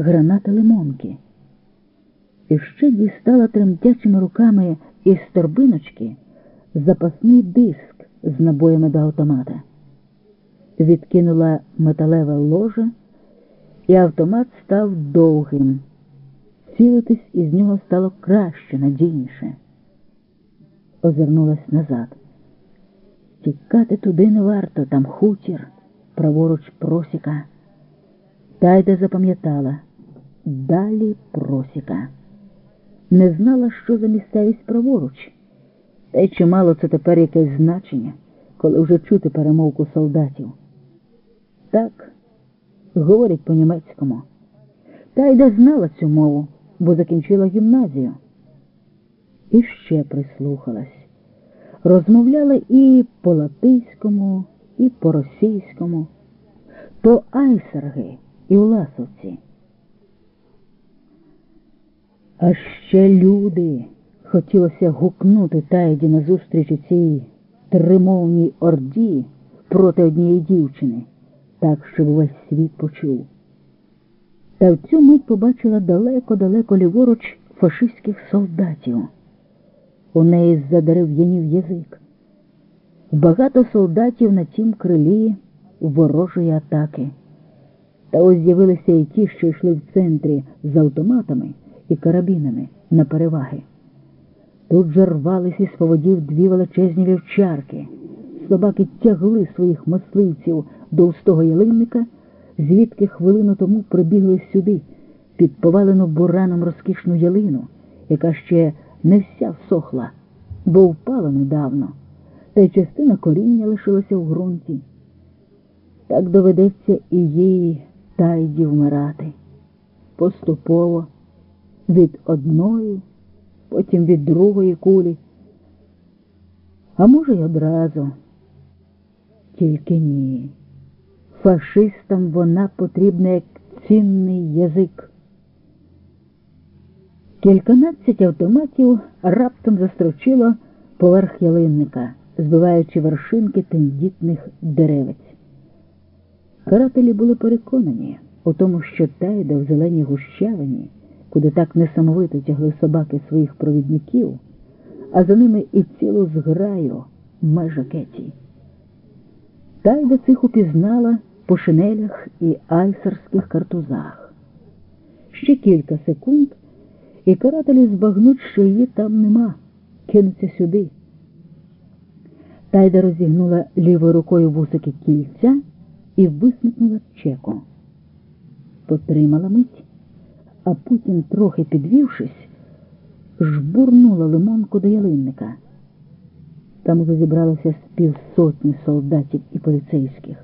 граната лимонки. І ще дістала тремтячими руками із торбиночки запасний диск з набоями до автомата. Відкинула металеве ложе, і автомат став довгим. Цілитись із нього стало краще, надійніше. Озирнулась назад. Тікати туди не варто, там хутір, праворуч просіка. Тайда запам'ятала далі просіка. Не знала, що за місцевість праворуч, та й чимало це тепер якесь значення, коли вже чути перемовку солдатів. Так, говорять по-німецькому. Тайда знала цю мову, бо закінчила гімназію. І ще прислухалась. Розмовляли і по латиському, і по російському, то айсерги і власовці. А ще люди хотілося гукнути тайді назустріч цій тримовній орді проти однієї дівчини, так, щоб весь світ почув. Та в цю мить побачила далеко-далеко ліворуч фашистських солдатів. У неї задерев'янів язик. Багато солдатів на тім крилі ворожої атаки. Та ось з'явилися і ті, що йшли в центрі з автоматами і карабінами на переваги. Тут же рвались із поводів дві величезні вівчарки. Собаки тягли своїх мисливців до устого ялинника, звідки хвилину тому прибігли сюди, під повалену бураном розкішну ялину, яка ще не вся всохла, бо впала недавно, та й частина коріння лишилася в ґрунті. Так доведеться і їй тайді вмирати поступово від одної, потім від другої кулі, а може й одразу. Тільки ні. Фашистам вона потрібна як цінний язик. Кільканадцять автоматів раптом застрочило поверх ялинника, збиваючи вершинки тендітних деревець. Карателі були переконані у тому, що тайда в зеленій гущавині, куди так несамовито тягли собаки своїх провідників, а за ними і цілу зграю межа Кеті. Тайда цих упізнала по шинелях і айсерських картузах. Ще кілька секунд, і карателі збагнуть, що її там нема, кинуться сюди. Тайда розігнула лівою рукою вусики кільця і висмикнула чеку. Потримала мить, а потім, трохи підвівшись, жбурнула лимонку до ялинника. Там уже зібралося з півсотні солдатів і поліцейських.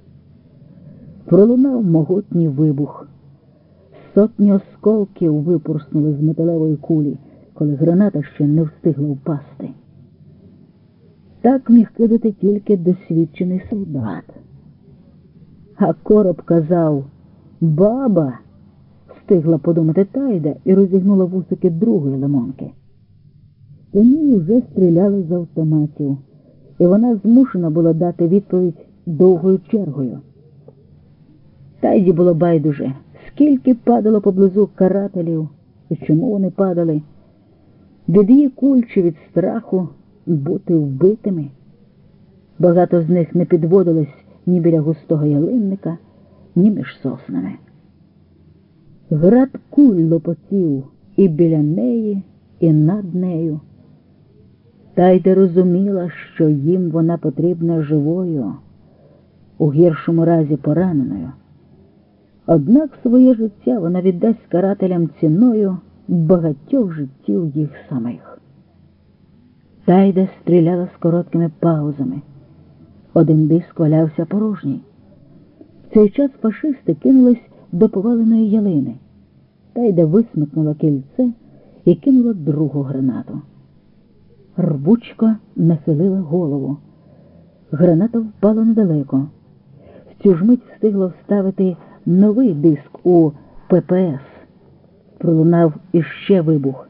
Пролунав могутній вибух. Сотні осколків випорснули з металевої кулі, коли граната ще не встигла впасти. Так міг кидати тільки досвідчений солдат. А короб казав Баба, встигла подумати Тайда і розігнула вусики другої лимонки. По ній вже стріляли з автоматів, і вона змушена була дати відповідь довгою чергою. Тайді було байдуже, скільки падало поблизу карателів і чому вони падали, від її куль чи від страху бути вбитими. Багато з них не підводились ні біля густого ялинника, ні між соснами. Град куль лопотів і біля неї, і над нею. Тайда розуміла, що їм вона потрібна живою, у гіршому разі пораненою. Однак своє життя вона віддасть карателям ціною багатьох життів їх самих. Тайда стріляла з короткими паузами. Один диск валявся порожній. В цей час фашисти кинулись до поваленої ялини. Тайда висмикнула кільце і кинула другу гранату. Рбучко нахилила голову. Граната впала недалеко. В цю ж мить встигла вставити новий диск у ППС. Пролунав іще вибух.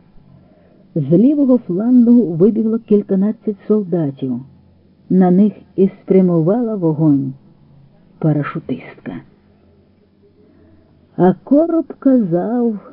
З лівого флангу вибігло кільканадцять солдатів. На них і спрямувала вогонь парашутистка. А короб казав.